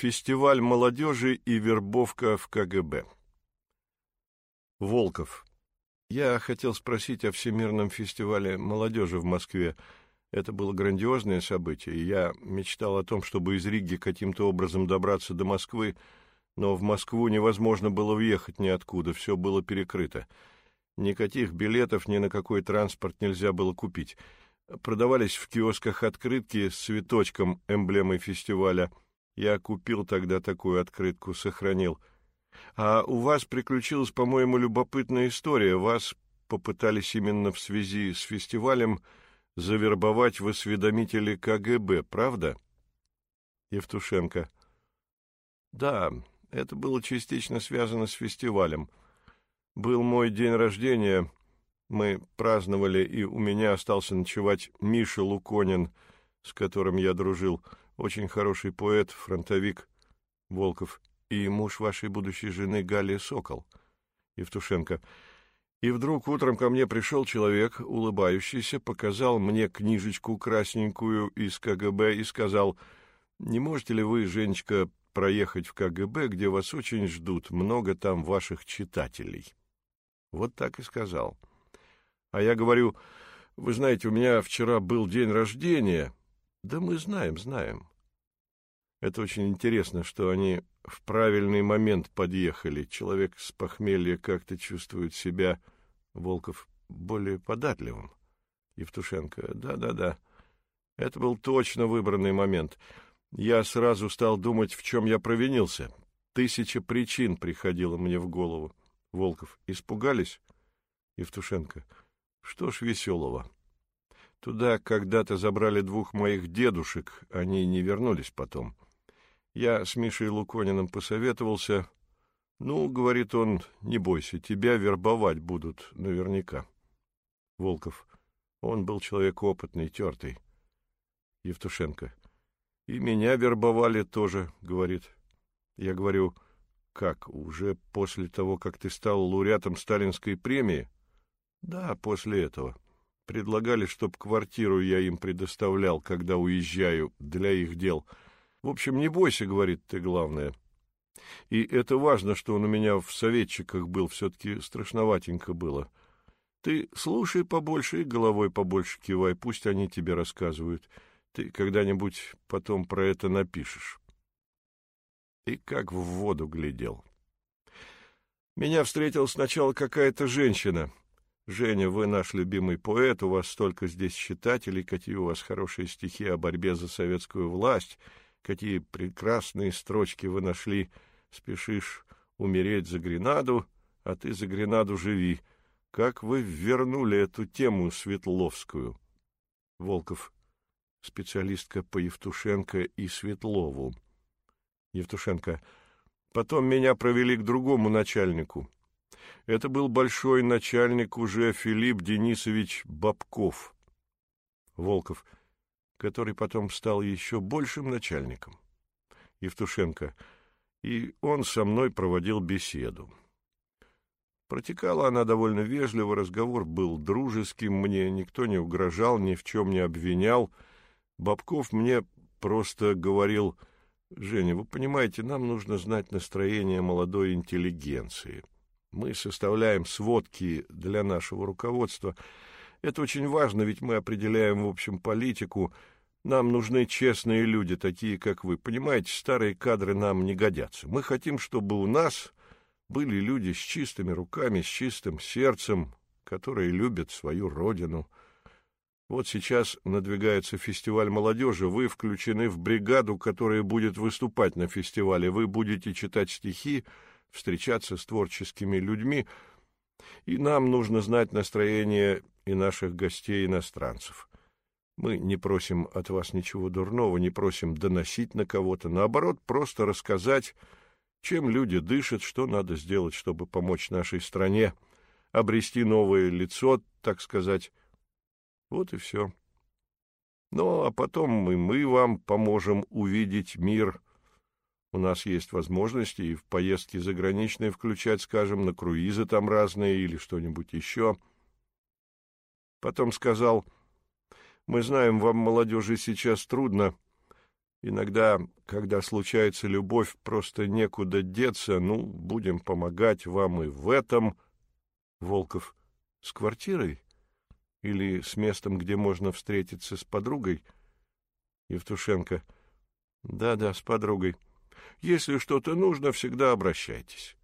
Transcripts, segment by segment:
Фестиваль молодежи и вербовка в КГБ. Волков. Я хотел спросить о Всемирном фестивале молодежи в Москве. Это было грандиозное событие, я мечтал о том, чтобы из Риги каким-то образом добраться до Москвы, но в Москву невозможно было въехать ниоткуда, все было перекрыто. Никаких билетов ни на какой транспорт нельзя было купить. Продавались в киосках открытки с цветочком эмблемой фестиваля. Я купил тогда такую открытку, сохранил. А у вас приключилась, по-моему, любопытная история. Вас попытались именно в связи с фестивалем завербовать в осведомители КГБ, правда? Евтушенко. Да, это было частично связано с фестивалем. Был мой день рождения, мы праздновали, и у меня остался ночевать Миша Луконин, с которым я дружил, очень хороший поэт, фронтовик Волков, и муж вашей будущей жены Галия Сокол, Евтушенко. И вдруг утром ко мне пришел человек, улыбающийся, показал мне книжечку красненькую из КГБ и сказал, «Не можете ли вы, Женечка, проехать в КГБ, где вас очень ждут, много там ваших читателей?» Вот так и сказал. А я говорю, «Вы знаете, у меня вчера был день рождения». «Да мы знаем, знаем». Это очень интересно, что они в правильный момент подъехали. Человек с похмелья как-то чувствует себя, Волков, более податливым. Евтушенко, да-да-да, это был точно выбранный момент. Я сразу стал думать, в чем я провинился. Тысяча причин приходило мне в голову. Волков, испугались? Евтушенко, что ж веселого. Туда когда-то забрали двух моих дедушек, они не вернулись потом. — я с Мишей Лукониным посоветовался. Ну, говорит он, не бойся, тебя вербовать будут наверняка. Волков. Он был человек опытный, тертый. Евтушенко. И меня вербовали тоже, говорит. Я говорю, как, уже после того, как ты стал лауреатом сталинской премии? Да, после этого. Предлагали, чтоб квартиру я им предоставлял, когда уезжаю, для их дел — в общем, не бойся, говорит ты, главное. И это важно, что он у меня в советчиках был, все-таки страшноватенько было. Ты слушай побольше и головой побольше кивай, пусть они тебе рассказывают. Ты когда-нибудь потом про это напишешь. И как в воду глядел. Меня встретила сначала какая-то женщина. Женя, вы наш любимый поэт, у вас столько здесь читателей, какие у вас хорошие стихи о борьбе за советскую власть — какие прекрасные строчки вы нашли. Спешишь умереть за Гренаду, а ты за Гренаду живи. Как вы вернули эту тему Светловскую? Волков, специалистка по Евтушенко и Светлову. Евтушенко, потом меня провели к другому начальнику. Это был большой начальник уже Филипп Денисович Бабков. Волков, — который потом стал еще большим начальником. Евтушенко. И он со мной проводил беседу. Протекала она довольно вежливо, разговор был дружеским, мне никто не угрожал, ни в чем не обвинял. Бабков мне просто говорил, «Женя, вы понимаете, нам нужно знать настроение молодой интеллигенции. Мы составляем сводки для нашего руководства». Это очень важно, ведь мы определяем, в общем, политику. Нам нужны честные люди, такие, как вы. Понимаете, старые кадры нам не годятся. Мы хотим, чтобы у нас были люди с чистыми руками, с чистым сердцем, которые любят свою родину. Вот сейчас надвигается фестиваль молодежи. Вы включены в бригаду, которая будет выступать на фестивале. Вы будете читать стихи, встречаться с творческими людьми. И нам нужно знать настроение и наших гостей-иностранцев. Мы не просим от вас ничего дурного, не просим доносить на кого-то, наоборот, просто рассказать, чем люди дышат, что надо сделать, чтобы помочь нашей стране обрести новое лицо, так сказать. Вот и все. Ну, а потом и мы вам поможем увидеть мир. У нас есть возможности и в поездки заграничные включать, скажем, на круизы там разные или что-нибудь еще — Потом сказал, «Мы знаем, вам, молодежи, сейчас трудно. Иногда, когда случается любовь, просто некуда деться, ну, будем помогать вам и в этом. Волков. С квартирой? Или с местом, где можно встретиться с подругой? Евтушенко. Да-да, с подругой. Если что-то нужно, всегда обращайтесь.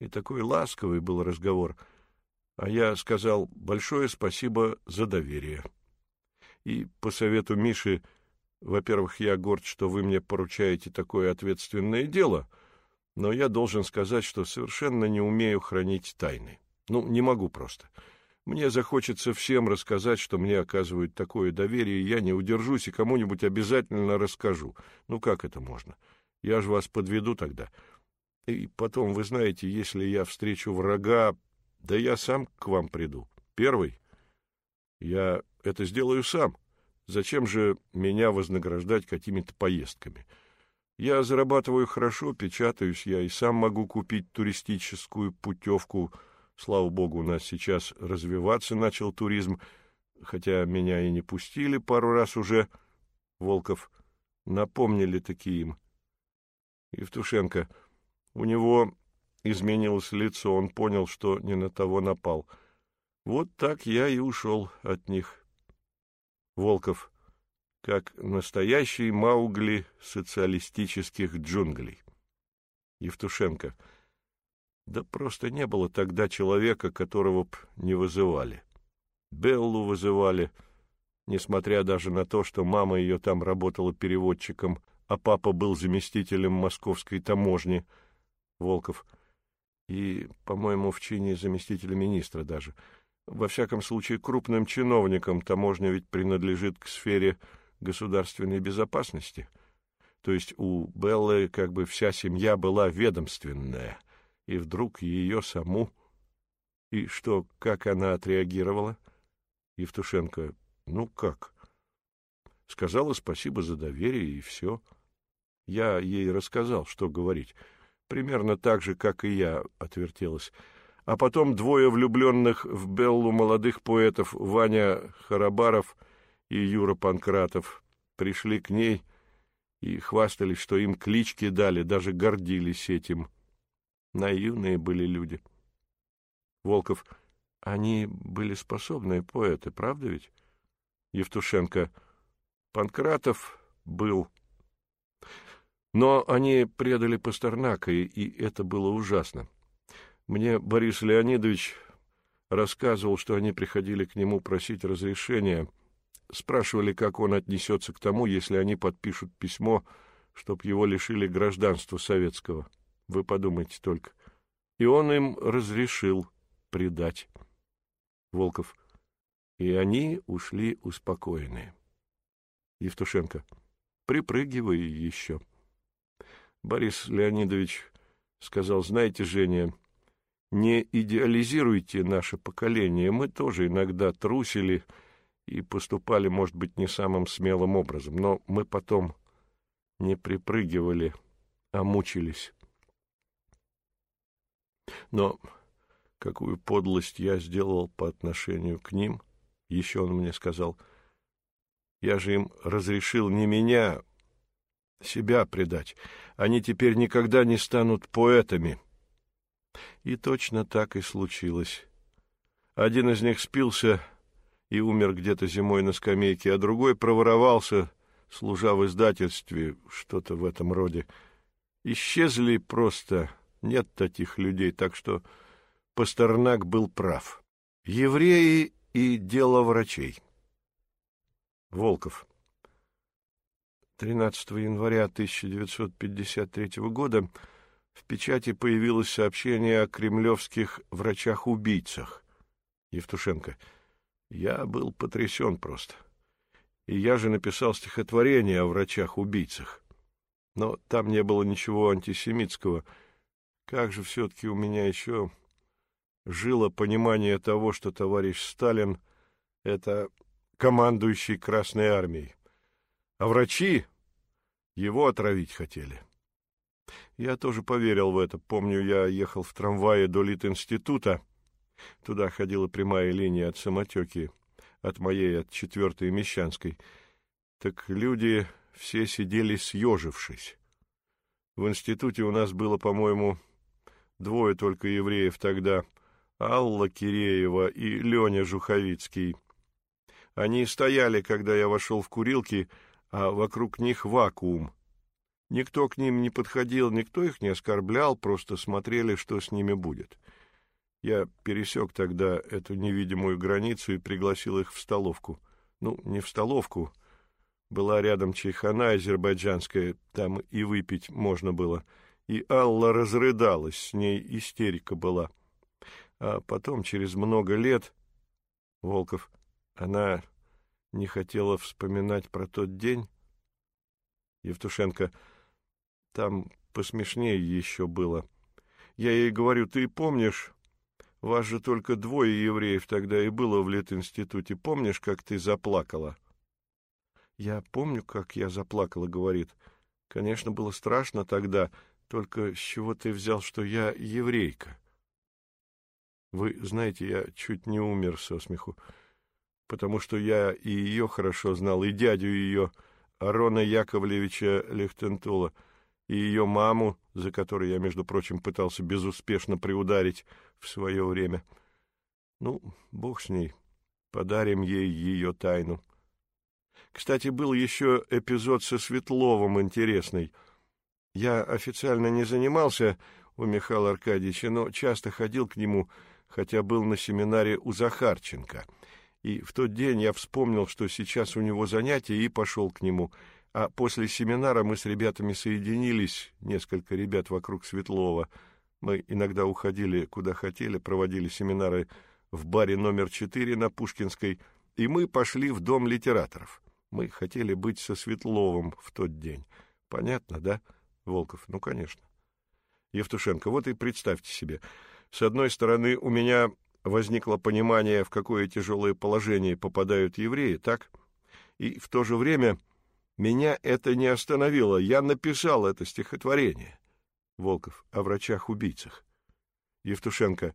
И такой ласковый был разговор. А я сказал большое спасибо за доверие. И по совету Миши во-первых, я горд, что вы мне поручаете такое ответственное дело, но я должен сказать, что совершенно не умею хранить тайны. Ну, не могу просто. Мне захочется всем рассказать, что мне оказывают такое доверие, я не удержусь и кому-нибудь обязательно расскажу. Ну, как это можно? Я же вас подведу тогда. И потом, вы знаете, если я встречу врага, да я сам к вам приду. Первый. Я это сделаю сам. — Зачем же меня вознаграждать какими-то поездками? Я зарабатываю хорошо, печатаюсь, я и сам могу купить туристическую путевку. Слава богу, у нас сейчас развиваться начал туризм, хотя меня и не пустили пару раз уже. Волков напомнили такие им. Евтушенко. У него изменилось лицо, он понял, что не на того напал. Вот так я и ушел от них. Волков, как настоящий Маугли социалистических джунглей. Евтушенко, да просто не было тогда человека, которого б не вызывали. Беллу вызывали, несмотря даже на то, что мама ее там работала переводчиком, а папа был заместителем московской таможни. Волков. И, по-моему, в чине заместителя министра даже — во всяком случае, крупным чиновникам таможня ведь принадлежит к сфере государственной безопасности. То есть у Беллы как бы вся семья была ведомственная, и вдруг ее саму... И что, как она отреагировала? Евтушенко, ну как? Сказала спасибо за доверие, и все. Я ей рассказал, что говорить. Примерно так же, как и я, отвертелась а потом двое влюбленных в Беллу молодых поэтов Ваня Харабаров и Юра Панкратов пришли к ней и хвастались, что им клички дали, даже гордились этим. Наивные были люди. Волков, они были способные поэты, правда ведь? Евтушенко, Панкратов был. Но они предали Пастернака, и это было ужасно. Мне Борис Леонидович рассказывал, что они приходили к нему просить разрешения, спрашивали, как он отнесется к тому, если они подпишут письмо, чтоб его лишили гражданства советского. Вы подумайте только. И он им разрешил предать. Волков. И они ушли успокоенные. Евтушенко. Припрыгивай еще. Борис Леонидович сказал, знаете, Женя, не идеализируйте наше поколение. Мы тоже иногда трусили и поступали, может быть, не самым смелым образом, но мы потом не припрыгивали, а мучились. Но какую подлость я сделал по отношению к ним, еще он мне сказал, я же им разрешил не меня, себя предать. Они теперь никогда не станут поэтами». И точно так и случилось. Один из них спился и умер где-то зимой на скамейке, а другой проворовался, служа в издательстве, что-то в этом роде. Исчезли просто, нет таких людей, так что Пастернак был прав. Евреи и дело врачей. Волков. 13 января 1953 года в печати появилось сообщение о кремлевских врачах-убийцах. Евтушенко. Я был потрясен просто. И я же написал стихотворение о врачах-убийцах. Но там не было ничего антисемитского. Как же все-таки у меня еще жило понимание того, что товарищ Сталин — это командующий Красной Армией. А врачи его отравить хотели. Я тоже поверил в это. Помню, я ехал в трамвае до Лит-института. Туда ходила прямая линия от самотеки, от моей, от четвертой Мещанской. Так люди все сидели съежившись. В институте у нас было, по-моему, двое только евреев тогда — Алла Киреева и Леня Жуховицкий. Они стояли, когда я вошел в курилки, а вокруг них вакуум. Никто к ним не подходил, никто их не оскорблял, просто смотрели, что с ними будет. Я пересек тогда эту невидимую границу и пригласил их в столовку. Ну, не в столовку. Была рядом чайхана азербайджанская, там и выпить можно было. И Алла разрыдалась, с ней истерика была. А потом, через много лет, Волков, она не хотела вспоминать про тот день. Евтушенко, там посмешнее еще было. Я ей говорю, ты помнишь, вас же только двое евреев тогда и было в Литинституте. Помнишь, как ты заплакала? Я помню, как я заплакала, говорит. Конечно, было страшно тогда, только с чего ты взял, что я еврейка? Вы знаете, я чуть не умер со смеху, потому что я и ее хорошо знал, и дядю ее, Арона Яковлевича Лехтентула, и ее маму, за которой я, между прочим, пытался безуспешно приударить в свое время. Ну, бог с ней, подарим ей ее тайну. Кстати, был еще эпизод со Светловым интересный. Я официально не занимался у Михаила Аркадьевича, но часто ходил к нему, хотя был на семинаре у Захарченко. И в тот день я вспомнил, что сейчас у него занятия, и пошел к нему — а после семинара мы с ребятами соединились, несколько ребят вокруг Светлова. Мы иногда уходили куда хотели, проводили семинары в баре номер четыре на Пушкинской, и мы пошли в дом литераторов. Мы хотели быть со Светловым в тот день. Понятно, да, Волков? Ну, конечно. Евтушенко, вот и представьте себе. С одной стороны, у меня возникло понимание, в какое тяжелое положение попадают евреи, так? И в то же время меня это не остановило. Я написал это стихотворение. Волков. О врачах-убийцах. Евтушенко.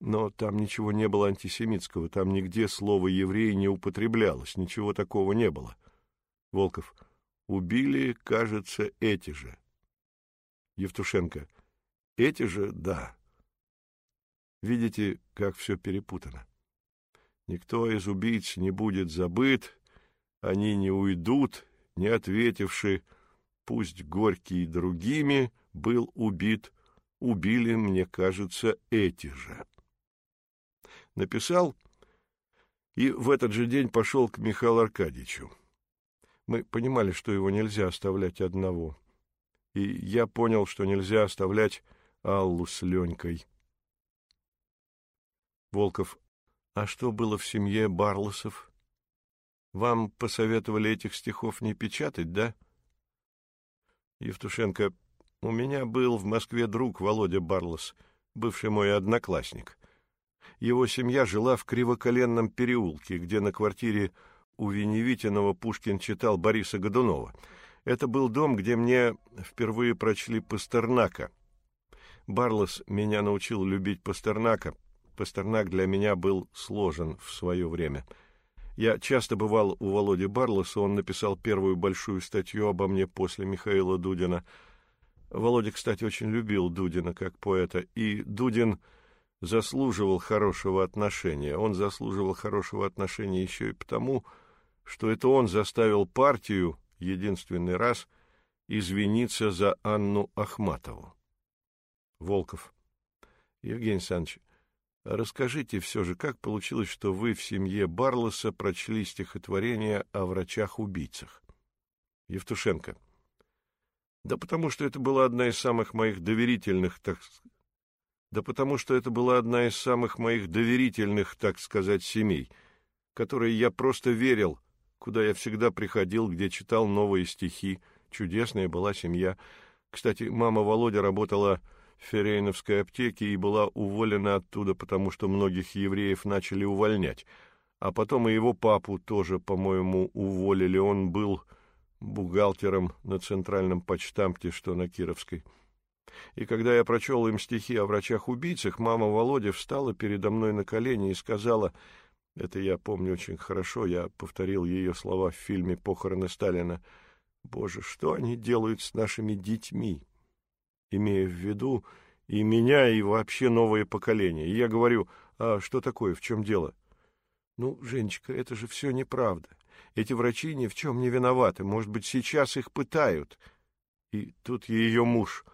Но там ничего не было антисемитского. Там нигде слово «еврей» не употреблялось. Ничего такого не было. Волков. Убили, кажется, эти же. Евтушенко. Эти же, да. Видите, как все перепутано. Никто из убийц не будет забыт, они не уйдут, не ответивший, пусть горький другими, был убит, убили, мне кажется, эти же. Написал и в этот же день пошел к Михаилу Аркадьевичу. Мы понимали, что его нельзя оставлять одного. И я понял, что нельзя оставлять Аллу с Ленькой. Волков. А что было в семье Барлосов? Вам посоветовали этих стихов не печатать, да? Евтушенко, у меня был в Москве друг Володя Барлос, бывший мой одноклассник. Его семья жила в Кривоколенном переулке, где на квартире у Веневитинова Пушкин читал Бориса Годунова. Это был дом, где мне впервые прочли Пастернака. Барлос меня научил любить Пастернака. Пастернак для меня был сложен в свое время — я часто бывал у Володи Барлоса, он написал первую большую статью обо мне после Михаила Дудина. Володя, кстати, очень любил Дудина как поэта, и Дудин заслуживал хорошего отношения. Он заслуживал хорошего отношения еще и потому, что это он заставил партию единственный раз извиниться за Анну Ахматову. Волков. Евгений Александрович, Расскажите все же, как получилось, что вы в семье Барлоса прочли стихотворение о врачах-убийцах? Евтушенко. Да потому что это была одна из самых моих доверительных, так да потому что это была одна из самых моих доверительных, так сказать, семей, которой я просто верил, куда я всегда приходил, где читал новые стихи. Чудесная была семья. Кстати, мама Володя работала Ферейновской аптеке и была уволена оттуда, потому что многих евреев начали увольнять. А потом и его папу тоже, по-моему, уволили. Он был бухгалтером на центральном почтамте, что на Кировской. И когда я прочел им стихи о врачах-убийцах, мама Володя встала передо мной на колени и сказала, это я помню очень хорошо, я повторил ее слова в фильме «Похороны Сталина», Боже, что они делают с нашими детьми? Имея в виду и меня, и вообще новое поколение. И я говорю, а что такое, в чем дело? Ну, Женечка, это же все неправда. Эти врачи ни в чем не виноваты. Может быть, сейчас их пытают. И тут ее муж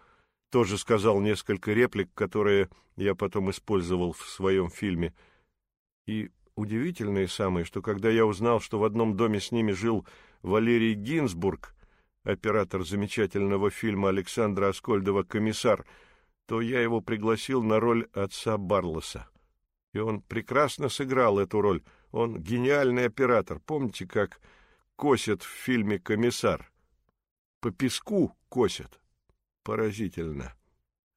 тоже сказал несколько реплик, которые я потом использовал в своем фильме. И удивительное самое, что когда я узнал, что в одном доме с ними жил Валерий Гинзбург, оператор замечательного фильма Александра Аскольдова «Комиссар», то я его пригласил на роль отца Барлоса. И он прекрасно сыграл эту роль. Он гениальный оператор. Помните, как косят в фильме «Комиссар»? По песку косят. Поразительно.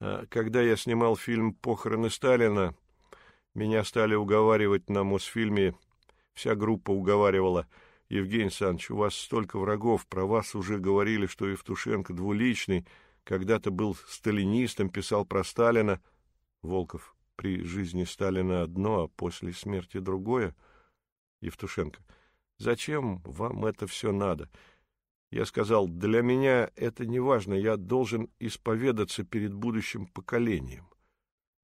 А когда я снимал фильм «Похороны Сталина», меня стали уговаривать на Мосфильме, вся группа уговаривала — Евгений Александрович, у вас столько врагов, про вас уже говорили, что Евтушенко двуличный, когда-то был сталинистом, писал про Сталина. Волков, при жизни Сталина одно, а после смерти другое. Евтушенко, зачем вам это все надо? Я сказал, для меня это не важно, я должен исповедаться перед будущим поколением.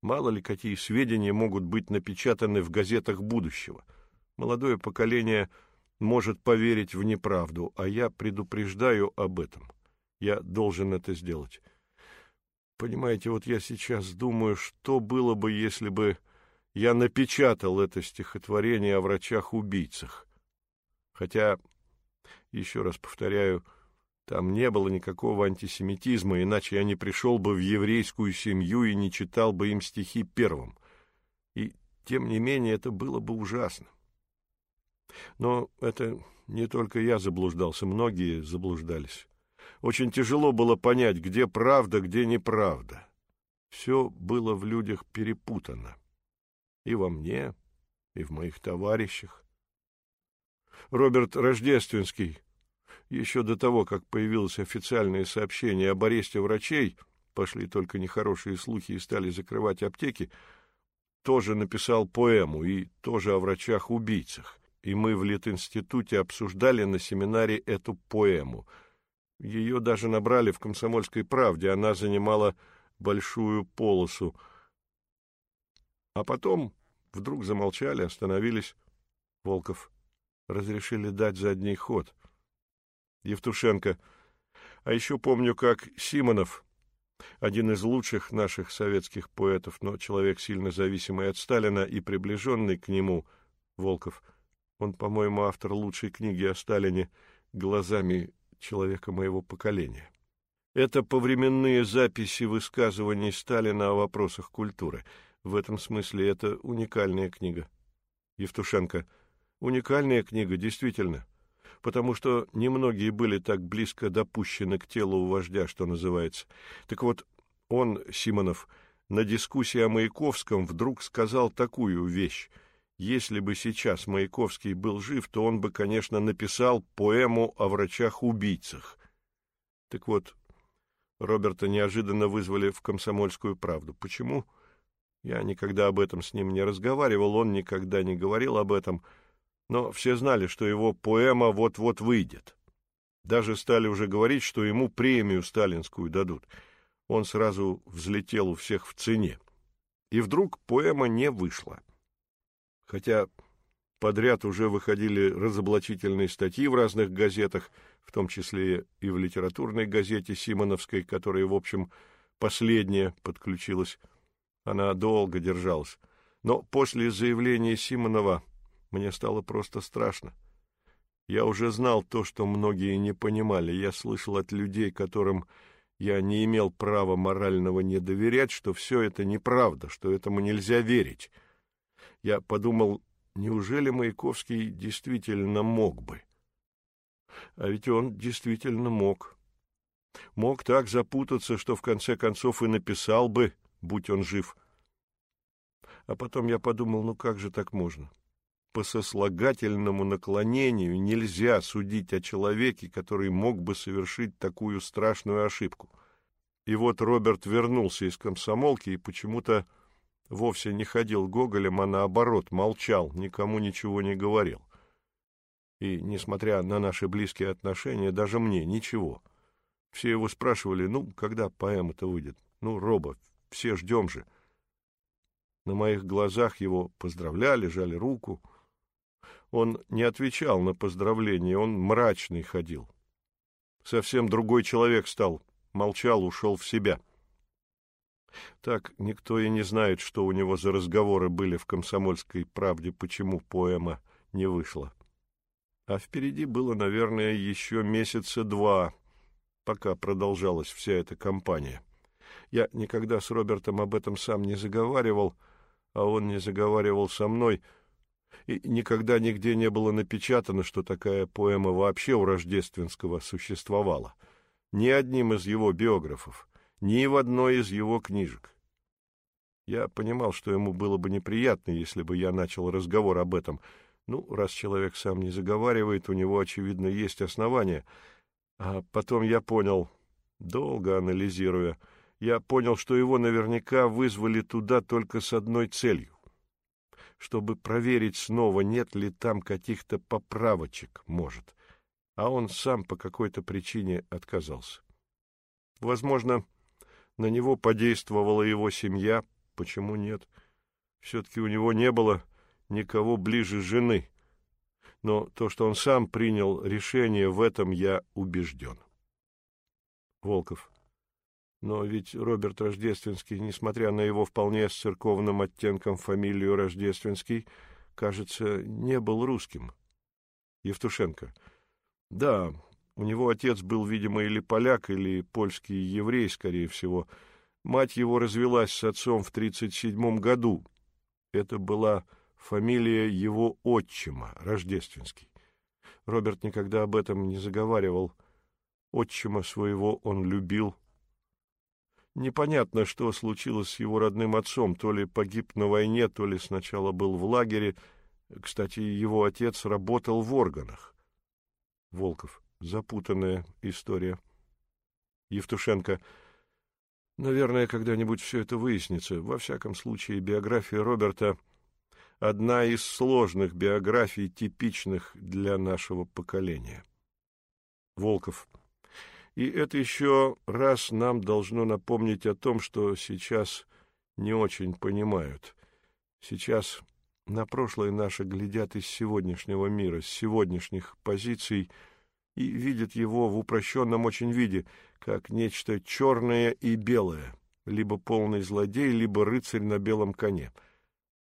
Мало ли какие сведения могут быть напечатаны в газетах будущего. Молодое поколение — может поверить в неправду, а я предупреждаю об этом. Я должен это сделать. Понимаете, вот я сейчас думаю, что было бы, если бы я напечатал это стихотворение о врачах-убийцах. Хотя, еще раз повторяю, там не было никакого антисемитизма, иначе я не пришел бы в еврейскую семью и не читал бы им стихи первым. И, тем не менее, это было бы ужасно. Но это не только я заблуждался, многие заблуждались. Очень тяжело было понять, где правда, где неправда. Все было в людях перепутано. И во мне, и в моих товарищах. Роберт Рождественский, еще до того, как появилось официальное сообщение об аресте врачей, пошли только нехорошие слухи и стали закрывать аптеки, тоже написал поэму и тоже о врачах-убийцах и мы в Литинституте обсуждали на семинаре эту поэму. Ее даже набрали в «Комсомольской правде», она занимала большую полосу. А потом вдруг замолчали, остановились. Волков разрешили дать задний ход. Евтушенко. А еще помню, как Симонов, один из лучших наших советских поэтов, но человек сильно зависимый от Сталина и приближенный к нему, Волков — он, по-моему, автор лучшей книги о Сталине глазами человека моего поколения. Это повременные записи высказываний Сталина о вопросах культуры. В этом смысле это уникальная книга. Евтушенко. Уникальная книга, действительно. Потому что немногие были так близко допущены к телу вождя, что называется. Так вот, он, Симонов, на дискуссии о Маяковском вдруг сказал такую вещь — если бы сейчас Маяковский был жив, то он бы, конечно, написал поэму о врачах-убийцах. Так вот, Роберта неожиданно вызвали в «Комсомольскую правду». Почему? Я никогда об этом с ним не разговаривал, он никогда не говорил об этом, но все знали, что его поэма вот-вот выйдет. Даже стали уже говорить, что ему премию сталинскую дадут. Он сразу взлетел у всех в цене. И вдруг поэма не вышла хотя подряд уже выходили разоблачительные статьи в разных газетах, в том числе и в литературной газете Симоновской, которая, в общем, последняя подключилась. Она долго держалась. Но после заявления Симонова мне стало просто страшно. Я уже знал то, что многие не понимали. Я слышал от людей, которым я не имел права морального не доверять, что все это неправда, что этому нельзя верить. Я подумал, неужели Маяковский действительно мог бы? А ведь он действительно мог. Мог так запутаться, что в конце концов и написал бы, будь он жив. А потом я подумал, ну как же так можно? По сослагательному наклонению нельзя судить о человеке, который мог бы совершить такую страшную ошибку. И вот Роберт вернулся из комсомолки и почему-то вовсе не ходил Гоголем, а наоборот молчал, никому ничего не говорил. И, несмотря на наши близкие отношения, даже мне ничего. Все его спрашивали, ну, когда поэма-то выйдет? Ну, Роба, все ждем же. На моих глазах его поздравляли, жали руку. Он не отвечал на поздравления, он мрачный ходил. Совсем другой человек стал, молчал, ушел в себя. Так никто и не знает, что у него за разговоры были в «Комсомольской правде», почему поэма не вышла. А впереди было, наверное, еще месяца два, пока продолжалась вся эта кампания. Я никогда с Робертом об этом сам не заговаривал, а он не заговаривал со мной, и никогда нигде не было напечатано, что такая поэма вообще у Рождественского существовала. Ни одним из его биографов ни в одной из его книжек. Я понимал, что ему было бы неприятно, если бы я начал разговор об этом. Ну, раз человек сам не заговаривает, у него, очевидно, есть основания. А потом я понял, долго анализируя, я понял, что его наверняка вызвали туда только с одной целью чтобы проверить снова, нет ли там каких-то поправочек, может. А он сам по какой-то причине отказался. Возможно, на него подействовала его семья. Почему нет? Все-таки у него не было никого ближе жены. Но то, что он сам принял решение, в этом я убежден. Волков. Но ведь Роберт Рождественский, несмотря на его вполне с церковным оттенком фамилию Рождественский, кажется, не был русским. Евтушенко. Да, у него отец был, видимо, или поляк, или польский еврей, скорее всего. Мать его развелась с отцом в 37 году. Это была фамилия его отчима, Рождественский. Роберт никогда об этом не заговаривал. Отчима своего он любил. Непонятно, что случилось с его родным отцом. То ли погиб на войне, то ли сначала был в лагере. Кстати, его отец работал в органах. Волков запутанная история. Евтушенко. Наверное, когда-нибудь все это выяснится. Во всяком случае, биография Роберта — одна из сложных биографий, типичных для нашего поколения. Волков. И это еще раз нам должно напомнить о том, что сейчас не очень понимают. Сейчас на прошлое наше глядят из сегодняшнего мира, с сегодняшних позиций — и видят его в упрощенном очень виде, как нечто черное и белое, либо полный злодей, либо рыцарь на белом коне.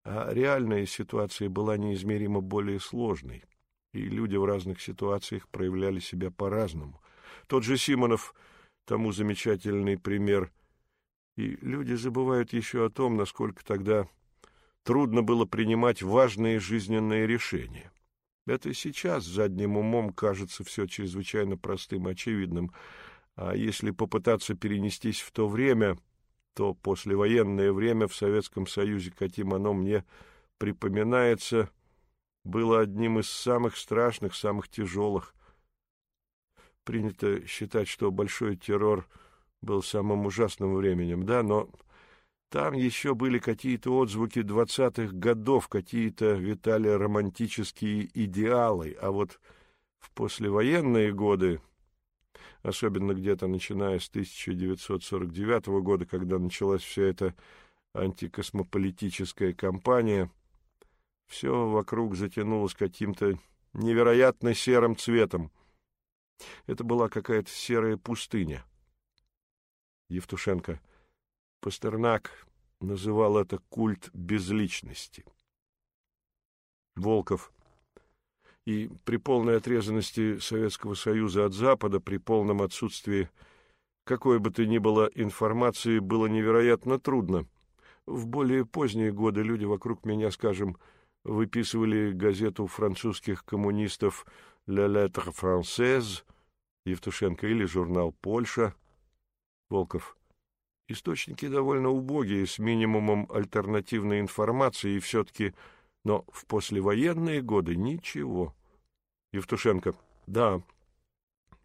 А реальная ситуация была неизмеримо более сложной, и люди в разных ситуациях проявляли себя по-разному. Тот же Симонов тому замечательный пример. И люди забывают еще о том, насколько тогда трудно было принимать важные жизненные решения. Это сейчас задним умом кажется все чрезвычайно простым, очевидным. А если попытаться перенестись в то время, то послевоенное время в Советском Союзе, каким оно мне припоминается, было одним из самых страшных, самых тяжелых. Принято считать, что большой террор был самым ужасным временем, да, но там еще были какие-то отзвуки двадцатых годов, какие-то витали романтические идеалы, а вот в послевоенные годы, особенно где-то начиная с 1949 года, когда началась вся эта антикосмополитическая кампания, все вокруг затянулось каким-то невероятно серым цветом. Это была какая-то серая пустыня. Евтушенко — Пастернак называл это культ безличности. Волков. И при полной отрезанности Советского Союза от Запада, при полном отсутствии какой бы то ни было информации, было невероятно трудно. В более поздние годы люди вокруг меня, скажем, выписывали газету французских коммунистов «La Lettre Française» Евтушенко или журнал «Польша». Волков. Источники довольно убогие, с минимумом альтернативной информации, и все-таки... Но в послевоенные годы ничего. Евтушенко. Да,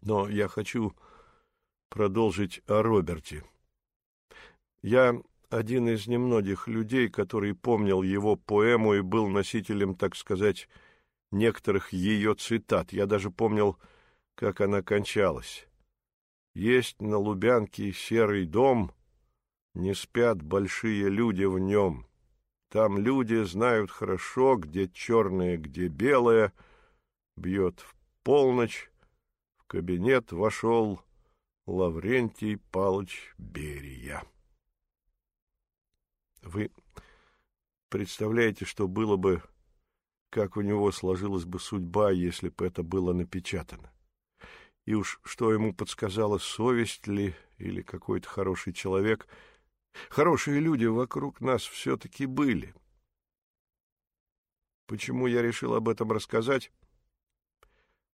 но я хочу продолжить о Роберте. Я один из немногих людей, который помнил его поэму и был носителем, так сказать, некоторых ее цитат. Я даже помнил, как она кончалась. «Есть на Лубянке серый дом, не спят большие люди в нем. Там люди знают хорошо, где черное, где белое. Бьет в полночь, в кабинет вошел Лаврентий Палыч Берия». Вы представляете, что было бы, как у него сложилась бы судьба, если бы это было напечатано? И уж что ему подсказала совесть ли или какой-то хороший человек. Хорошие люди вокруг нас все-таки были. Почему я решил об этом рассказать?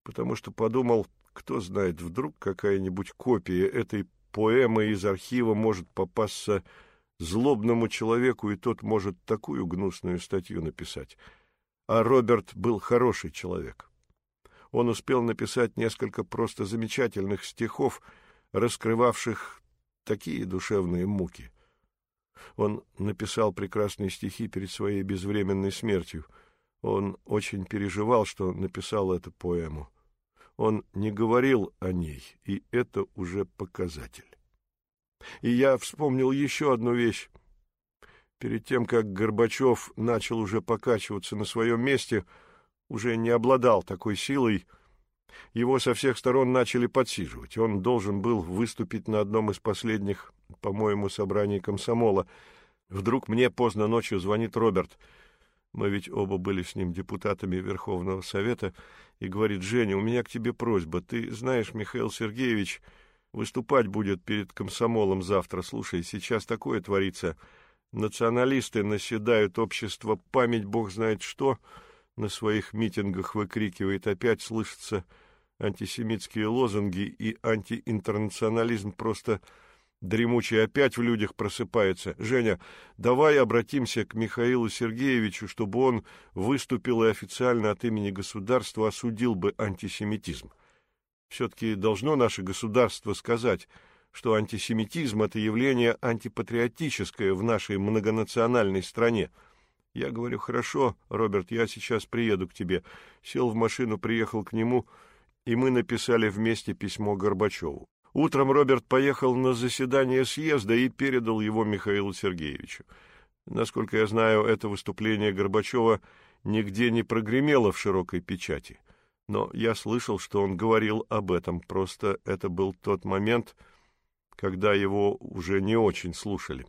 Потому что подумал, кто знает, вдруг какая-нибудь копия этой поэмы из архива может попасться злобному человеку, и тот может такую гнусную статью написать. А Роберт был хороший человек. Он успел написать несколько просто замечательных стихов, раскрывавших такие душевные муки. Он написал прекрасные стихи перед своей безвременной смертью. Он очень переживал, что написал эту поэму. Он не говорил о ней, и это уже показатель. И я вспомнил еще одну вещь. Перед тем, как Горбачев начал уже покачиваться на своем месте, уже не обладал такой силой, его со всех сторон начали подсиживать. Он должен был выступить на одном из последних, по-моему, собраний комсомола. Вдруг мне поздно ночью звонит Роберт. Мы ведь оба были с ним депутатами Верховного Совета. И говорит, Женя, у меня к тебе просьба. Ты знаешь, Михаил Сергеевич выступать будет перед комсомолом завтра. Слушай, сейчас такое творится. Националисты наседают общество «Память Бог знает что», на своих митингах выкрикивает, опять слышатся антисемитские лозунги, и антиинтернационализм просто дремучий опять в людях просыпается. Женя, давай обратимся к Михаилу Сергеевичу, чтобы он выступил и официально от имени государства осудил бы антисемитизм. Все-таки должно наше государство сказать, что антисемитизм – это явление антипатриотическое в нашей многонациональной стране. Я говорю, хорошо, Роберт, я сейчас приеду к тебе. Сел в машину, приехал к нему, и мы написали вместе письмо Горбачеву. Утром Роберт поехал на заседание съезда и передал его Михаилу Сергеевичу. Насколько я знаю, это выступление Горбачева нигде не прогремело в широкой печати но я слышал, что он говорил об этом, просто это был тот момент, когда его уже не очень слушали.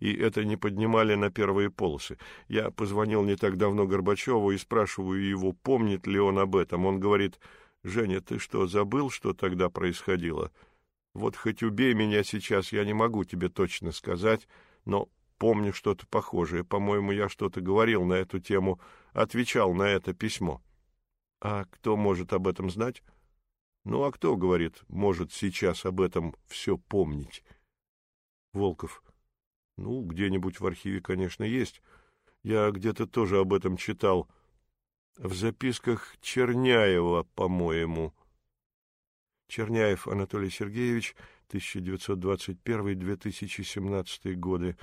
И это не поднимали на первые полосы. Я позвонил не так давно Горбачеву и спрашиваю его, помнит ли он об этом. Он говорит, «Женя, ты что, забыл, что тогда происходило? Вот хоть убей меня сейчас, я не могу тебе точно сказать, но помню что-то похожее. По-моему, я что-то говорил на эту тему, отвечал на это письмо». А кто может об этом знать? Ну, а кто, говорит, может сейчас об этом все помнить? Волков. Ну, где-нибудь в архиве, конечно, есть. Я где-то тоже об этом читал. В записках Черняева, по-моему. Черняев Анатолий Сергеевич, 1921-2017 годы,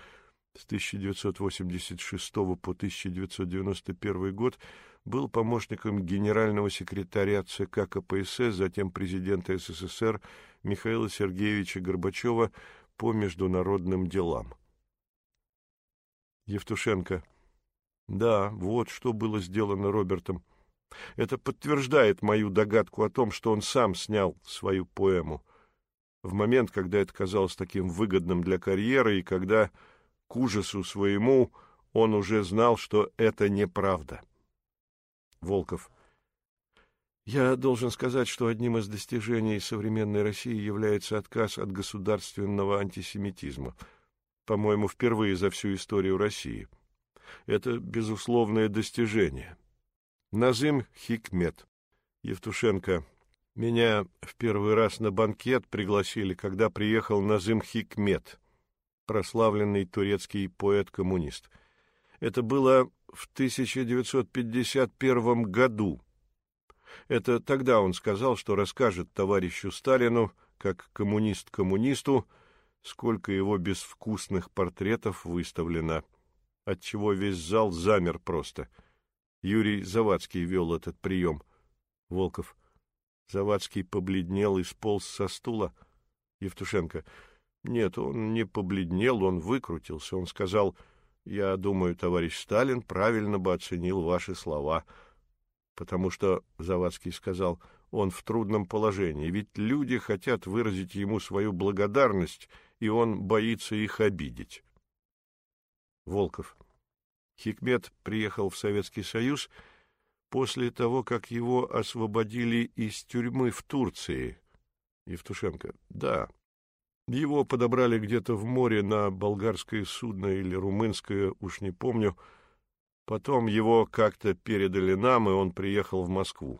с 1986 по 1991 год был помощником генерального секретаря ЦК КПСС, затем президента СССР Михаила Сергеевича Горбачева по международным делам. Евтушенко. Да, вот что было сделано Робертом. Это подтверждает мою догадку о том, что он сам снял свою поэму. В момент, когда это казалось таким выгодным для карьеры, и когда, к ужасу своему, он уже знал, что это неправда. Волков. Я должен сказать, что одним из достижений современной России является отказ от государственного антисемитизма. По-моему, впервые за всю историю России. Это безусловное достижение. Назым Хикмет. Евтушенко. Меня в первый раз на банкет пригласили, когда приехал Назым Хикмет, прославленный турецкий поэт-коммунист. Это было в 1951 году. Это тогда он сказал, что расскажет товарищу Сталину, как коммунист коммунисту, сколько его безвкусных портретов выставлено, отчего весь зал замер просто. Юрий Завадский вел этот прием. Волков. Завадский побледнел и сполз со стула. Евтушенко. Нет, он не побледнел, он выкрутился. Он сказал, я думаю, товарищ Сталин правильно бы оценил ваши слова. Потому что, Завадский сказал, он в трудном положении, ведь люди хотят выразить ему свою благодарность, и он боится их обидеть. Волков. Хикмет приехал в Советский Союз после того, как его освободили из тюрьмы в Турции. Евтушенко. Да. Его подобрали где-то в море на болгарское судно или румынское, уж не помню. Потом его как-то передали нам, и он приехал в Москву.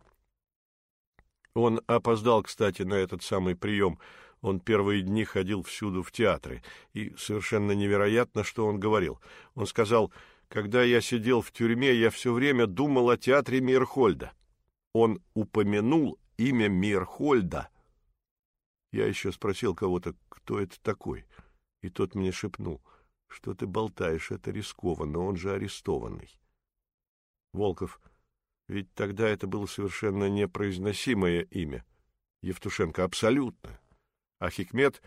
Он опоздал, кстати, на этот самый прием. Он первые дни ходил всюду в театры. И совершенно невероятно, что он говорил. Он сказал, когда я сидел в тюрьме, я все время думал о театре Мирхольда. Он упомянул имя Мирхольда. Я еще спросил кого-то, кто это такой, и тот мне шепнул, что ты болтаешь, это рискованно, он же арестованный. Волков, ведь тогда это было совершенно непроизносимое имя. Евтушенко, абсолютно. А Хикмет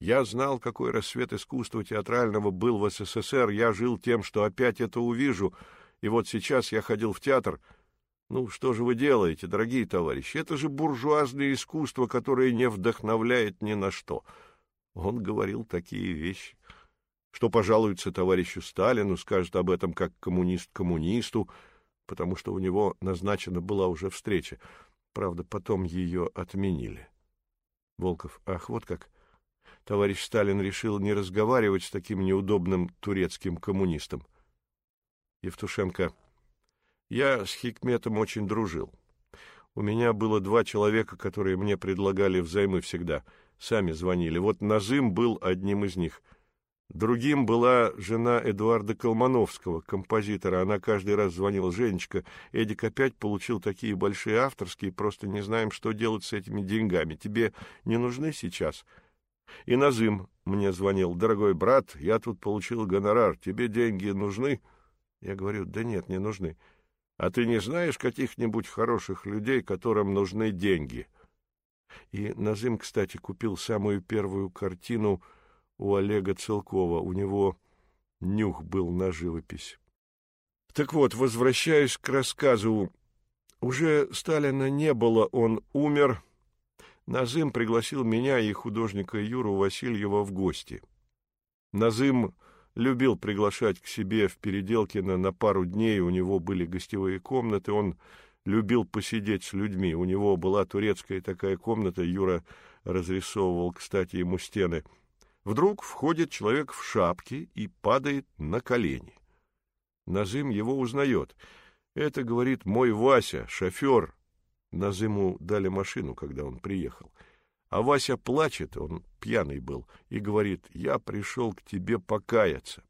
я знал, какой рассвет искусства театрального был в СССР, я жил тем, что опять это увижу, и вот сейчас я ходил в театр. Ну, что же вы делаете, дорогие товарищи? Это же буржуазное искусство, которое не вдохновляет ни на что. Он говорил такие вещи. Что пожалуется товарищу Сталину, скажет об этом как коммунист коммунисту, потому что у него назначена была уже встреча. Правда, потом ее отменили. Волков, ах, вот как товарищ Сталин решил не разговаривать с таким неудобным турецким коммунистом. Евтушенко. Я с Хикметом очень дружил. У меня было два человека, которые мне предлагали взаймы всегда. Сами звонили. Вот Назым был одним из них. Другим была жена Эдуарда Колмановского, композитора. Она каждый раз звонила. «Женечка, Эдик опять получил такие большие авторские, просто не знаем, что делать с этими деньгами. Тебе не нужны сейчас?» И Назым мне звонил. «Дорогой брат, я тут получил гонорар. Тебе деньги нужны?» Я говорю, «Да нет, не нужны». «А ты не знаешь каких-нибудь хороших людей, которым нужны деньги?» И Назым, кстати, купил самую первую картину у Олега Целкова. У него нюх был на живопись. Так вот, возвращаюсь к рассказу. Уже Сталина не было, он умер, Назым пригласил меня и художника Юру Васильева в гости. Назым любил приглашать к себе в Переделкино на пару дней, у него были гостевые комнаты, он любил посидеть с людьми. У него была турецкая такая комната, Юра разрисовывал, кстати, ему стены. Вдруг входит человек в шапке и падает на колени. Назым его узнает. Это, говорит, мой Вася, шофер, Назыму дали машину, когда он приехал. А Вася плачет, он пьяный был, и говорит, я пришел к тебе покаяться.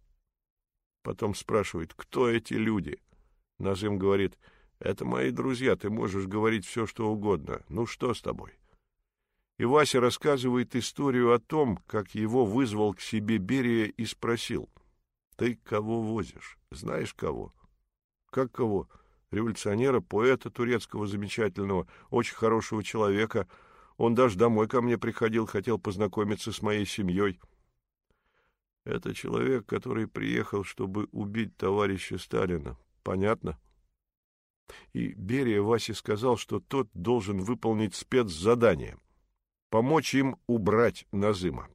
Потом спрашивает, кто эти люди? Назым говорит, это мои друзья, ты можешь говорить все, что угодно. Ну что с тобой? И Вася рассказывает историю о том, как его вызвал к себе Берия и спросил, ты кого возишь? Знаешь кого? Как кого? революционера, поэта турецкого замечательного, очень хорошего человека. Он даже домой ко мне приходил, хотел познакомиться с моей семьей. Это человек, который приехал, чтобы убить товарища Сталина. Понятно? И Берия Васе сказал, что тот должен выполнить спецзадание — помочь им убрать Назыма.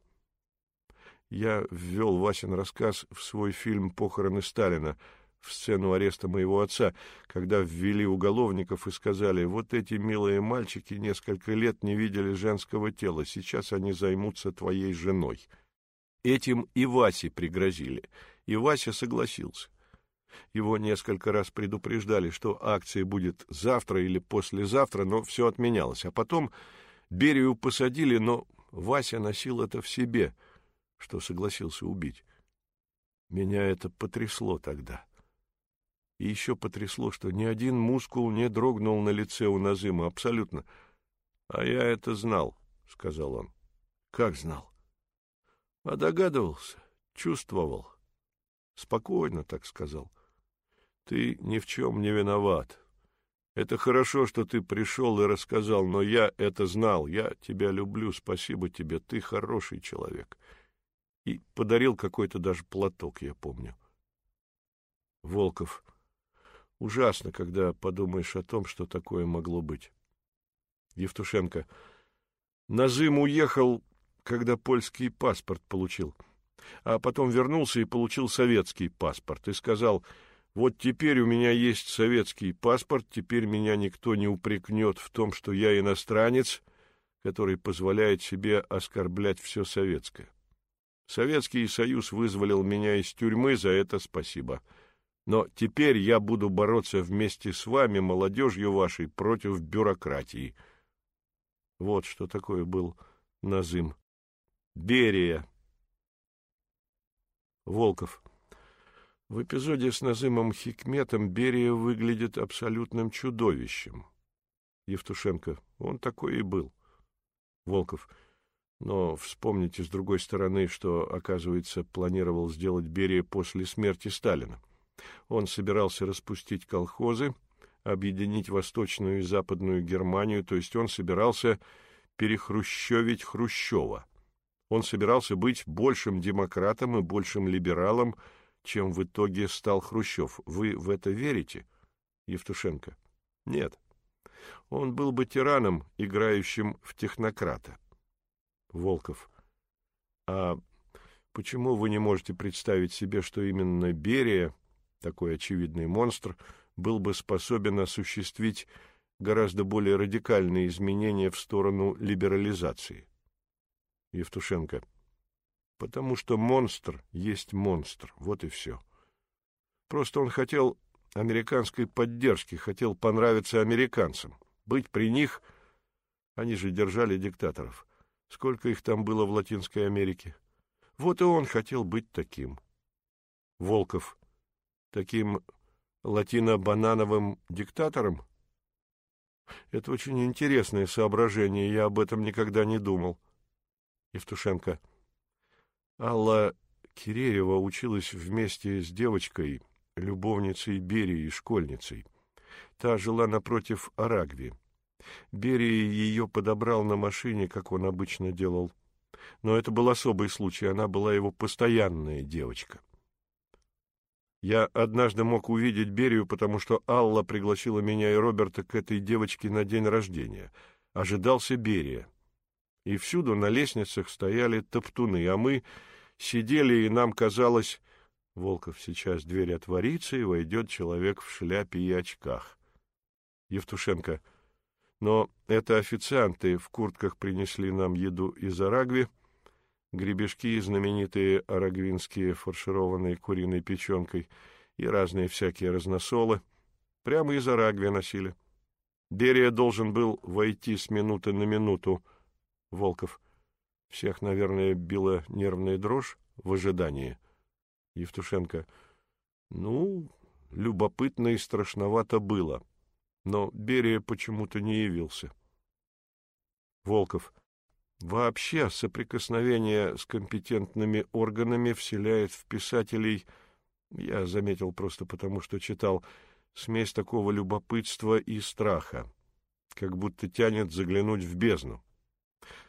Я ввел Васин рассказ в свой фильм «Похороны Сталина», в сцену ареста моего отца, когда ввели уголовников и сказали, вот эти милые мальчики несколько лет не видели женского тела, сейчас они займутся твоей женой. Этим и Васе пригрозили, и Вася согласился. Его несколько раз предупреждали, что акция будет завтра или послезавтра, но все отменялось. А потом Берию посадили, но Вася носил это в себе, что согласился убить. Меня это потрясло тогда. И еще потрясло, что ни один мускул не дрогнул на лице у Назыма, абсолютно. — А я это знал, — сказал он. — Как знал? — А догадывался, чувствовал. Спокойно так сказал. — Ты ни в чем не виноват. Это хорошо, что ты пришел и рассказал, но я это знал. Я тебя люблю, спасибо тебе, ты хороший человек. И подарил какой-то даже платок, я помню. Волков. Ужасно, когда подумаешь о том, что такое могло быть. Евтушенко. Назым уехал, когда польский паспорт получил. А потом вернулся и получил советский паспорт. И сказал, вот теперь у меня есть советский паспорт, теперь меня никто не упрекнет в том, что я иностранец, который позволяет себе оскорблять все советское. Советский Союз вызволил меня из тюрьмы, за это спасибо. Но теперь я буду бороться вместе с вами, молодежью вашей, против бюрократии. Вот что такое был Назым. Берия. Волков. В эпизоде с Назымом Хикметом Берия выглядит абсолютным чудовищем. Евтушенко. Он такой и был. Волков. Но вспомните с другой стороны, что, оказывается, планировал сделать Берия после смерти Сталина. Он собирался распустить колхозы, объединить Восточную и Западную Германию, то есть он собирался перехрущевить Хрущева. Он собирался быть большим демократом и большим либералом, чем в итоге стал Хрущев. Вы в это верите, Евтушенко? Нет. Он был бы тираном, играющим в технократа. Волков. А почему вы не можете представить себе, что именно Берия, такой очевидный монстр, был бы способен осуществить гораздо более радикальные изменения в сторону либерализации? Евтушенко потому что монстр есть монстр, вот и все. Просто он хотел американской поддержки, хотел понравиться американцам, быть при них, они же держали диктаторов. Сколько их там было в Латинской Америке? Вот и он хотел быть таким. Волков. Таким латино-банановым диктатором? Это очень интересное соображение, я об этом никогда не думал. Евтушенко. — Алла Киреева училась вместе с девочкой, любовницей Берии, школьницей. Та жила напротив Арагви. Берия ее подобрал на машине, как он обычно делал. Но это был особый случай, она была его постоянная девочка. Я однажды мог увидеть Берию, потому что Алла пригласила меня и Роберта к этой девочке на день рождения. Ожидался Берия. И всюду на лестницах стояли топтуны, а мы сидели, и нам казалось, Волков сейчас дверь отворится, и войдет человек в шляпе и очках. Евтушенко. Но это официанты в куртках принесли нам еду из Арагви, гребешки, знаменитые арагвинские, фаршированные куриной печенкой, и разные всякие разносолы. Прямо из Арагви носили. Берия должен был войти с минуты на минуту. Волков. Всех, наверное, била нервная дрожь в ожидании. Евтушенко. Ну, любопытно и страшновато было. Но Берия почему-то не явился. Волков. Вообще соприкосновение с компетентными органами вселяет в писателей, я заметил просто потому, что читал, смесь такого любопытства и страха, как будто тянет заглянуть в бездну.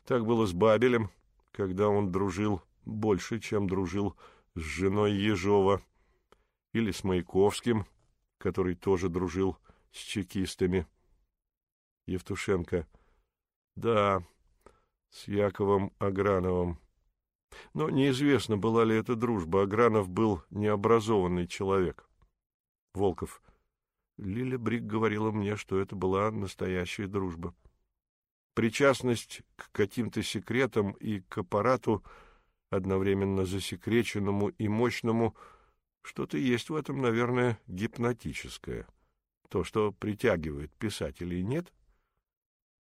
Так было с Бабелем, когда он дружил больше, чем дружил с женой Ежова, или с Маяковским, который тоже дружил с чекистами. Евтушенко. Да, с Яковом Аграновым. Но неизвестно, была ли это дружба. Агранов был необразованный человек. Волков. Лиля Брик говорила мне, что это была настоящая дружба. Причастность к каким-то секретам и к аппарату, одновременно засекреченному и мощному, что-то есть в этом, наверное, гипнотическое. То, что притягивает писателей, нет?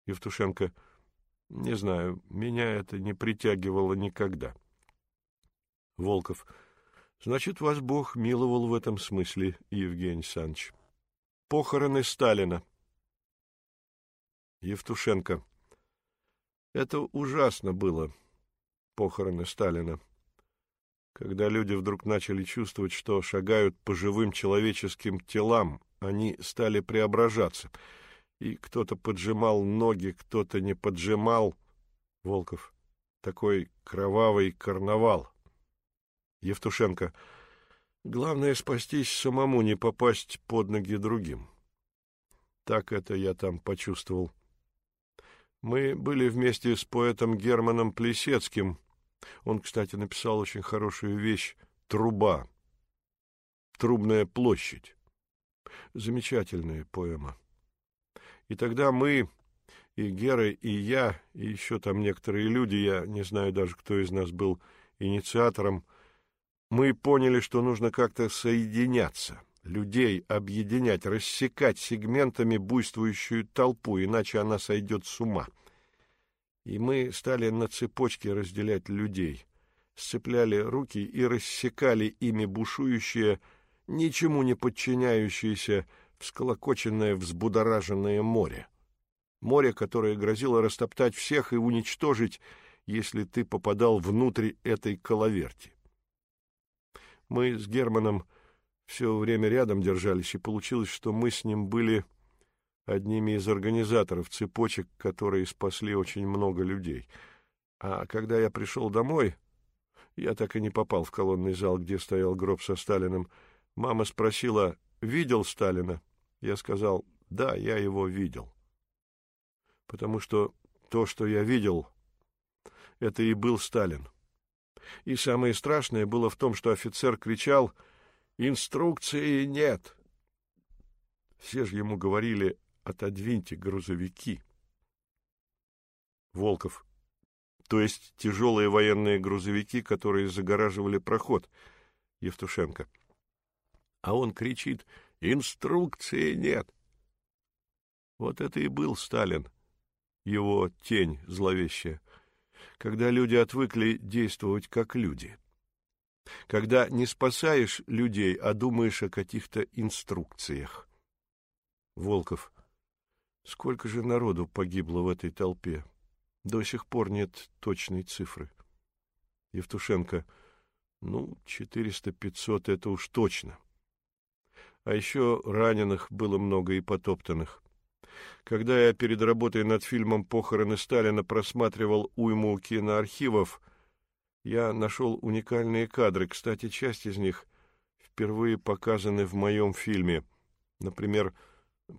Евтушенко. Не знаю, меня это не притягивало никогда. Волков. Значит, вас Бог миловал в этом смысле, Евгений Санч. Похороны Сталина. Евтушенко. Это ужасно было, похороны Сталина. Когда люди вдруг начали чувствовать, что шагают по живым человеческим телам, они стали преображаться. И кто-то поджимал ноги, кто-то не поджимал. Волков. Такой кровавый карнавал. Евтушенко. Главное спастись самому, не попасть под ноги другим. Так это я там почувствовал. Мы были вместе с поэтом Германом Плесецким. Он, кстати, написал очень хорошую вещь «Труба». «Трубная площадь». Замечательная поэма. И тогда мы, и Гера, и я, и еще там некоторые люди, я не знаю даже, кто из нас был инициатором, мы поняли, что нужно как-то соединяться, людей объединять, рассекать сегментами буйствующую толпу, иначе она сойдет с ума. И мы стали на цепочке разделять людей, сцепляли руки и рассекали ими бушующее, ничему не подчиняющееся, всколокоченное, взбудораженное море. Море, которое грозило растоптать всех и уничтожить, если ты попадал внутрь этой коловерти. Мы с Германом все время рядом держались, и получилось, что мы с ним были одними из организаторов цепочек, которые спасли очень много людей. А когда я пришел домой, я так и не попал в колонный зал, где стоял гроб со Сталиным, мама спросила, видел Сталина? Я сказал, да, я его видел. Потому что то, что я видел, это и был Сталин. И самое страшное было в том, что офицер кричал «Инструкции нет!». Все же ему говорили «Отодвиньте грузовики». Волков. То есть тяжелые военные грузовики, которые загораживали проход. Евтушенко. А он кричит Инструкции нет. Вот это и был Сталин, его тень зловещая, когда люди отвыкли действовать как люди. Когда не спасаешь людей, а думаешь о каких-то инструкциях. Волков. Сколько же народу погибло в этой толпе? До сих пор нет точной цифры. Евтушенко. Ну, четыреста-пятьсот — это уж точно. — а еще раненых было много и потоптанных. Когда я перед работой над фильмом «Похороны Сталина» просматривал уйму киноархивов, я нашел уникальные кадры. Кстати, часть из них впервые показаны в моем фильме. Например,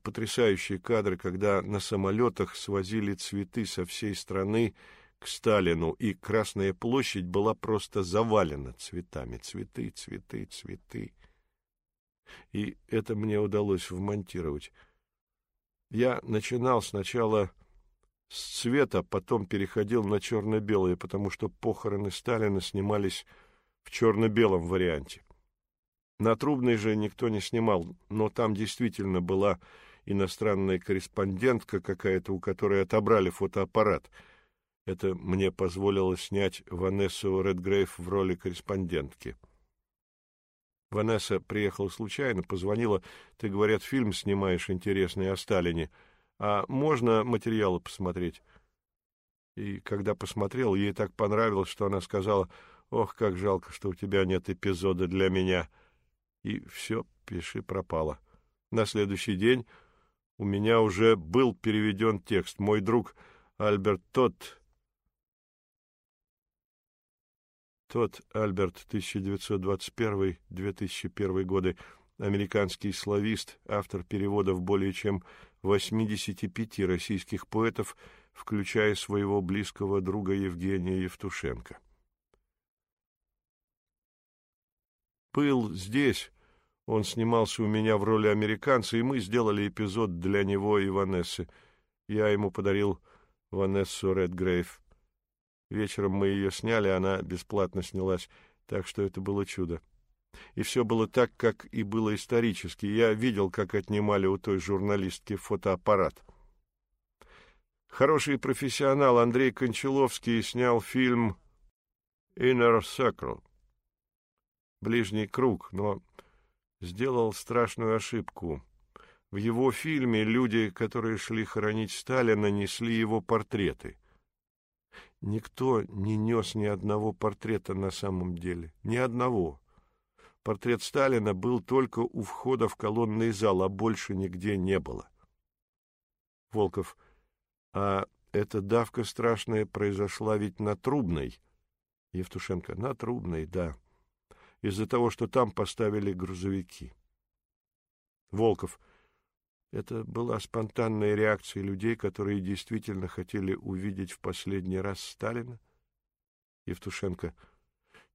потрясающие кадры, когда на самолетах свозили цветы со всей страны к Сталину, и Красная площадь была просто завалена цветами. Цветы, цветы, цветы и это мне удалось вмонтировать. Я начинал сначала с цвета, потом переходил на черно-белое, потому что похороны Сталина снимались в черно-белом варианте. На трубной же никто не снимал, но там действительно была иностранная корреспондентка какая-то, у которой отобрали фотоаппарат. Это мне позволило снять Ванессу Редгрейв в роли корреспондентки. Ванесса приехала случайно, позвонила. Ты, говорят, фильм снимаешь интересный о Сталине. А можно материалы посмотреть? И когда посмотрел, ей так понравилось, что она сказала, «Ох, как жалко, что у тебя нет эпизода для меня». И все, пиши пропало. На следующий день у меня уже был переведен текст. Мой друг Альберт Тот Тот Альберт, 1921-2001 годы, американский славист, автор переводов более чем 85 российских поэтов, включая своего близкого друга Евгения Евтушенко. Был здесь, он снимался у меня в роли американца, и мы сделали эпизод для него и Ванессы. Я ему подарил Ванессу Редгрейв. Вечером мы ее сняли, она бесплатно снялась, так что это было чудо. И все было так, как и было исторически. Я видел, как отнимали у той журналистки фотоаппарат. Хороший профессионал Андрей Кончаловский снял фильм «Inner Circle» — «Ближний круг», но сделал страшную ошибку. В его фильме люди, которые шли хоронить Сталина, несли его портреты — Никто не нес ни одного портрета на самом деле. Ни одного. Портрет Сталина был только у входа в колонный зал, а больше нигде не было. Волков. А эта давка страшная произошла ведь на Трубной. Евтушенко. На Трубной, да. Из-за того, что там поставили грузовики. Волков. Это была спонтанная реакция людей, которые действительно хотели увидеть в последний раз Сталина? Евтушенко.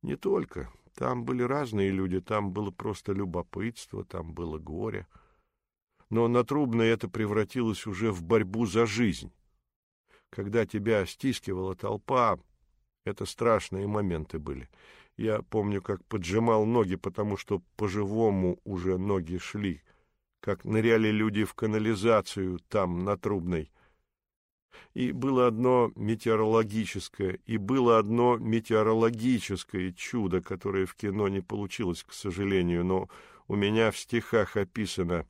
Не только. Там были разные люди, там было просто любопытство, там было горе. Но на Трубной это превратилось уже в борьбу за жизнь. Когда тебя стискивала толпа, это страшные моменты были. Я помню, как поджимал ноги, потому что по-живому уже ноги шли — как ныряли люди в канализацию там, на Трубной. И было одно метеорологическое, и было одно метеорологическое чудо, которое в кино не получилось, к сожалению, но у меня в стихах описано.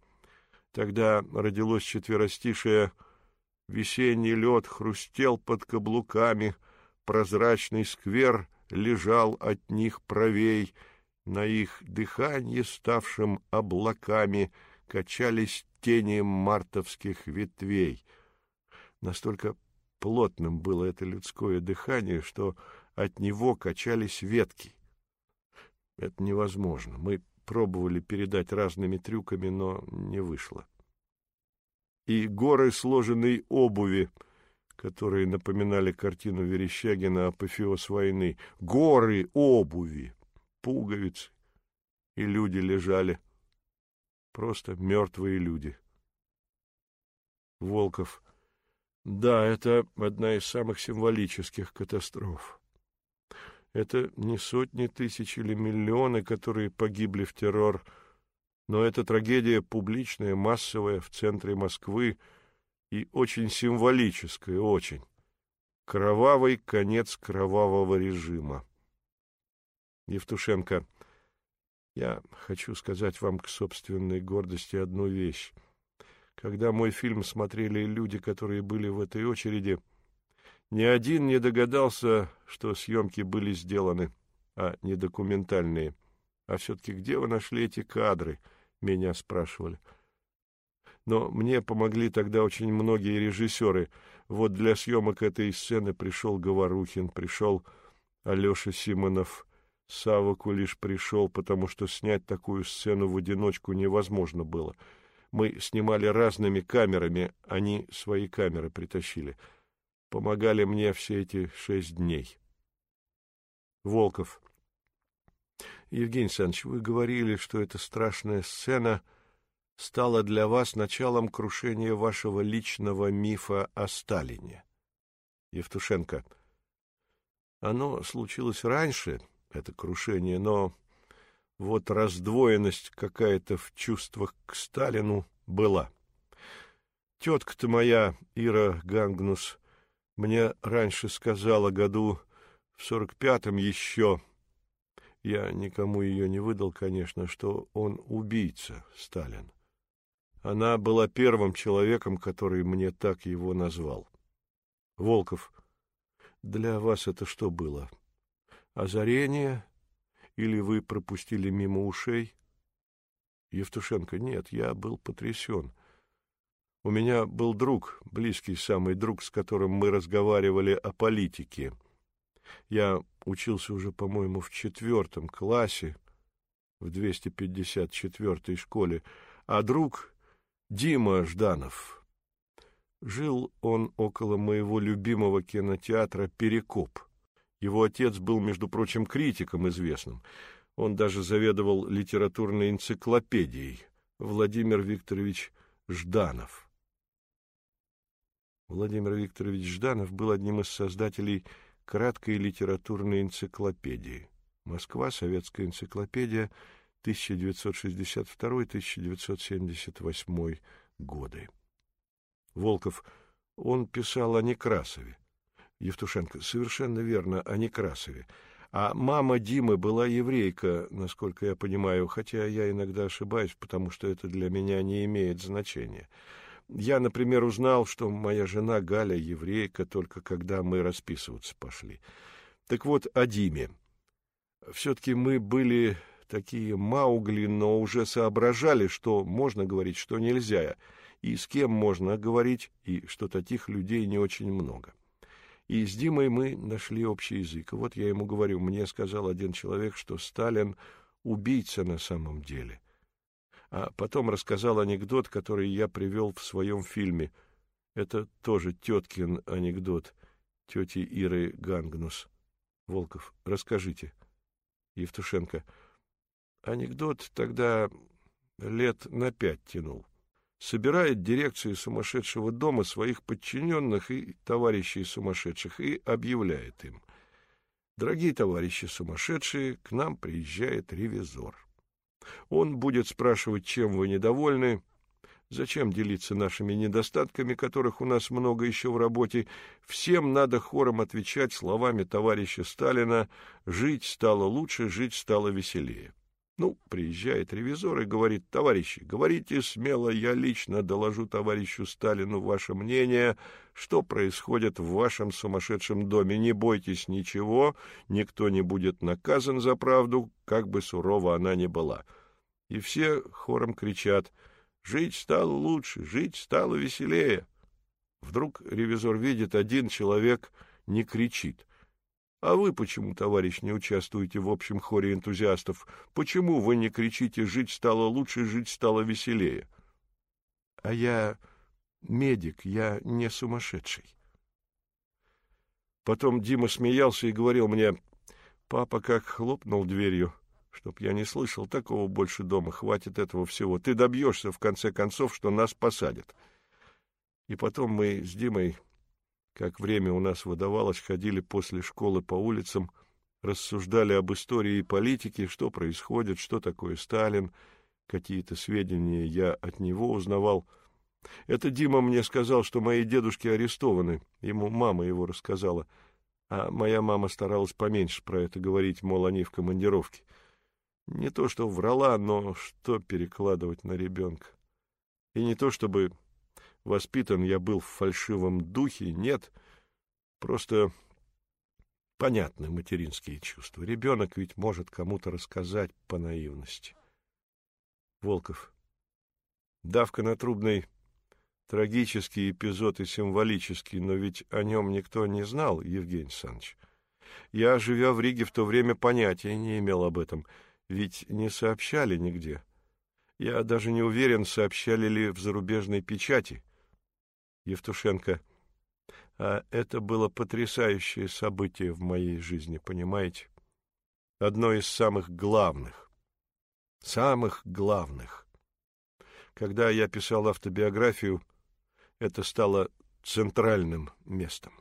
Тогда родилось четверостишее «Весенний лед хрустел под каблуками, прозрачный сквер лежал от них правей, на их дыханье ставшим облаками — качались тени мартовских ветвей. Настолько плотным было это людское дыхание, что от него качались ветки. Это невозможно. Мы пробовали передать разными трюками, но не вышло. И горы сложенной обуви, которые напоминали картину Верещагина «Апофеоз войны». Горы обуви, пуговицы, и люди лежали Просто мертвые люди. Волков. Да, это одна из самых символических катастроф. Это не сотни тысяч или миллионы, которые погибли в террор, но это трагедия публичная, массовая, в центре Москвы и очень символическая, очень. Кровавый конец кровавого режима. Евтушенко. Я хочу сказать вам к собственной гордости одну вещь. Когда мой фильм смотрели люди, которые были в этой очереди, ни один не догадался, что съемки были сделаны, а не документальные. А все-таки где вы нашли эти кадры? Меня спрашивали. Но мне помогли тогда очень многие режиссеры. Вот для съемок этой сцены пришел Говорухин, пришел Алеша Симонов, Сава лишь пришел, потому что снять такую сцену в одиночку невозможно было. Мы снимали разными камерами, они свои камеры притащили. Помогали мне все эти шесть дней. Волков. Евгений Александрович, вы говорили, что эта страшная сцена стала для вас началом крушения вашего личного мифа о Сталине. Евтушенко. Оно случилось раньше, это крушение, но вот раздвоенность какая-то в чувствах к Сталину была. Тетка-то моя, Ира Гангнус, мне раньше сказала году в сорок пятом еще, я никому ее не выдал, конечно, что он убийца, Сталин. Она была первым человеком, который мне так его назвал. Волков, для вас это что было? — Озарение? Или вы пропустили мимо ушей? Евтушенко, нет, я был потрясен. У меня был друг, близкий самый друг, с которым мы разговаривали о политике. Я учился уже, по-моему, в четвертом классе, в 254-й школе, а друг Дима Жданов. Жил он около моего любимого кинотеатра «Перекоп». Его отец был, между прочим, критиком известным. Он даже заведовал литературной энциклопедией. Владимир Викторович Жданов. Владимир Викторович Жданов был одним из создателей краткой литературной энциклопедии. Москва, Советская энциклопедия, 1962-1978 годы. Волков. Он писал о Некрасове. Евтушенко. Совершенно верно, о Некрасове. А мама Димы была еврейка, насколько я понимаю, хотя я иногда ошибаюсь, потому что это для меня не имеет значения. Я, например, узнал, что моя жена Галя еврейка, только когда мы расписываться пошли. Так вот, о Диме. Все-таки мы были такие маугли, но уже соображали, что можно говорить, что нельзя, и с кем можно говорить, и что таких людей не очень много. И с Димой мы нашли общий язык. Вот я ему говорю, мне сказал один человек, что Сталин убийца на самом деле. А потом рассказал анекдот, который я привел в своем фильме. Это тоже теткин анекдот тети Иры Гангнус. Волков, расскажите. Евтушенко. Анекдот тогда лет на пять тянул. Собирает дирекция сумасшедшего дома своих подчиненных и товарищей сумасшедших и объявляет им. Дорогие товарищи сумасшедшие, к нам приезжает ревизор. Он будет спрашивать, чем вы недовольны, Зачем делиться нашими недостатками, которых у нас много еще в работе? Всем надо хором отвечать словами товарища Сталина «Жить стало лучше, жить стало веселее». Ну, приезжает ревизор и говорит, товарищи, говорите смело, я лично доложу товарищу Сталину ваше мнение, что происходит в вашем сумасшедшем доме. Не бойтесь ничего, никто не будет наказан за правду, как бы сурова она ни была. И все хором кричат — Жить стало лучше, жить стало веселее. Вдруг ревизор видит, один человек не кричит. А вы почему, товарищ, не участвуете в общем хоре энтузиастов? Почему вы не кричите «жить стало лучше, жить стало веселее»? А я медик, я не сумасшедший. Потом Дима смеялся и говорил мне, папа как хлопнул дверью — Чтоб я не слышал такого больше дома, хватит этого всего. Ты добьешься, в конце концов, что нас посадят. И потом мы с Димой, как время у нас выдавалось, ходили после школы по улицам, рассуждали об истории и политике, что происходит, что такое Сталин, какие-то сведения я от него узнавал. Это Дима мне сказал, что мои дедушки арестованы, ему мама его рассказала, а моя мама старалась поменьше про это говорить, мол, они в командировке. Не то, что врала, но что перекладывать на ребенка. И не то, чтобы воспитан я был в фальшивом духе, нет, просто понятны материнские чувства. Ребенок ведь может кому-то рассказать по наивности. Волков. Давка на трубной — трагический эпизод и символический, но ведь о нем никто не знал, Евгений Александрович. Я, живя в Риге, в то время понятия не имел об этом — ведь не сообщали нигде. Я даже не уверен, сообщали ли в зарубежной печати. Евтушенко. А это было потрясающее событие в моей жизни, понимаете? Одно из самых главных. Самых главных. Когда я писал автобиографию, это стало центральным местом.